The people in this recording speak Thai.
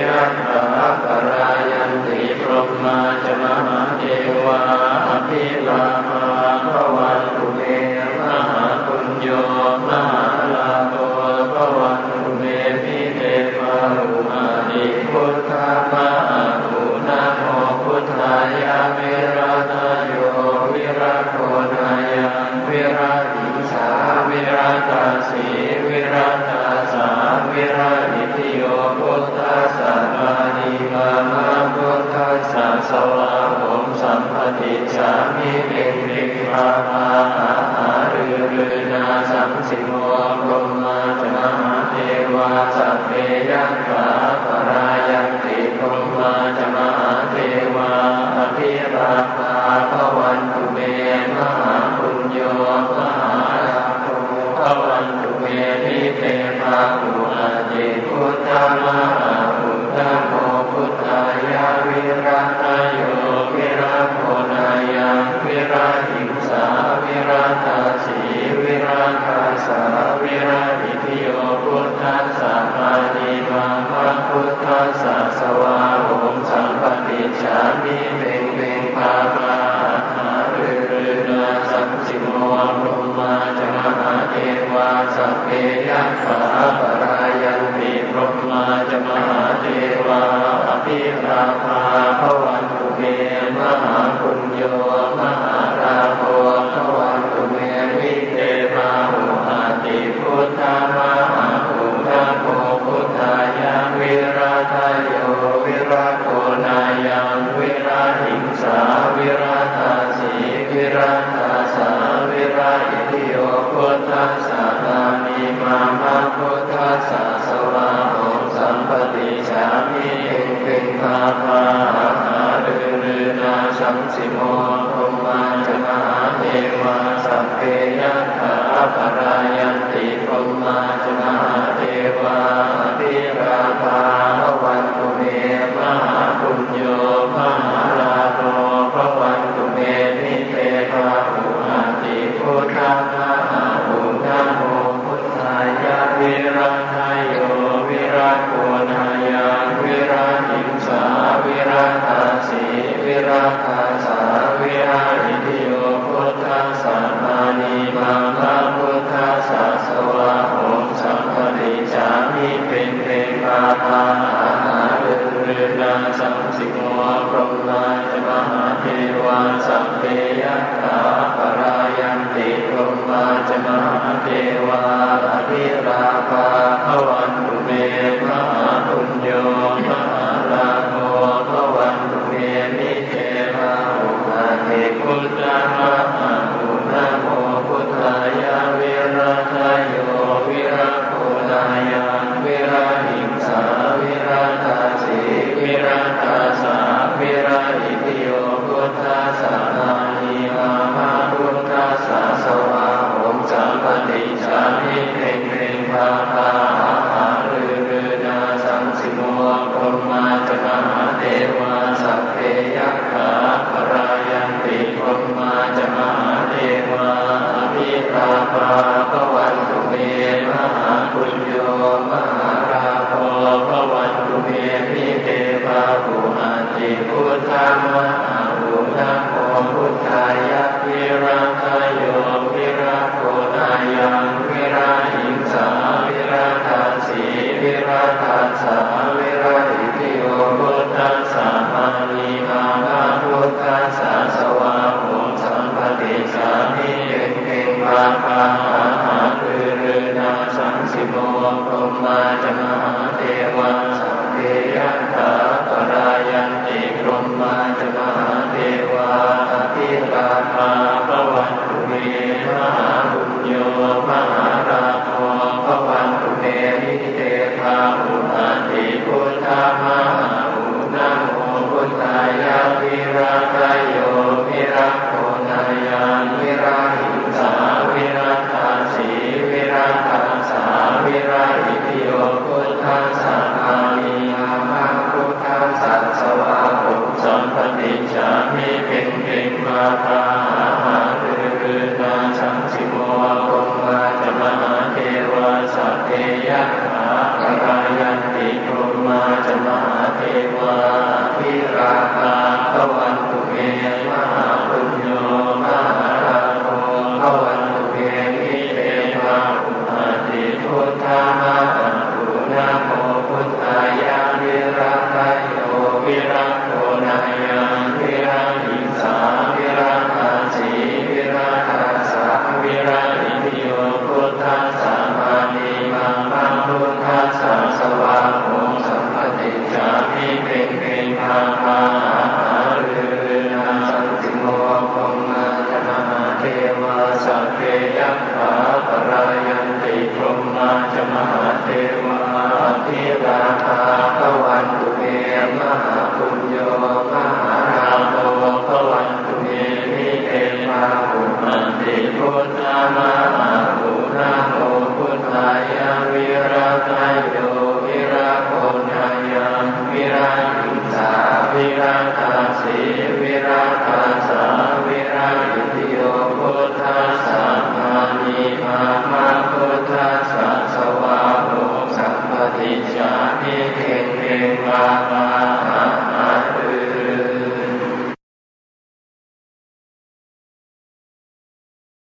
ยัตถาปรายันติพรหมาจมหาเทวาอภิลา มามาพุทธาสาสวาผมสัมปติจามิเป็นริภาภาหาหารือรือนาสังสิโมพรหมาจมหาเทวาสัพเพยัตถาปรายันติพรหมาจมหาเทวาอภิราภาภวันตุเมมหาปุญโยมหาลาโภภวันตุเมทิเตภาภูอาเจพุทธมหาพุ ราภาภวันตุเมมหาปุญโยมหาราโภภวันตุเมวิเทภาหุอาติพุทธามหาภูนาโภพุทธายาวิราทายโยวิราโคนายังวิราหิงสาวิราทาสีวิราทาสาวิราอิทิโยพุทธัสสะนามิมามาพุทธัสสะสวาโหสัมปติฉาาภาหารือรือนาสังสิโมพรมาจมาเทวาสัพเพยัตถาปรายันติพรมาจมาเทวา วาสัพเพยัตถาปรายันติพรหมาจมหาเทวาอภิราภา ติพุทธามหาภูนโมพุทธายะวิรัตโยวิรัตโกนายังวิราหิงสาวิราทาสีวิราทาสาวิราหิติโยพุทธัสสะมานีมาภาพุทธัสสะสวาโหมสัมปติสามิเป็นเป็นภาภาหาหาคือเรนาสังสิโมพรมาจมหาเทวาสัพเพยัตถา มหา เทยัตถาปรายันติพรหมาจมหาเทวะ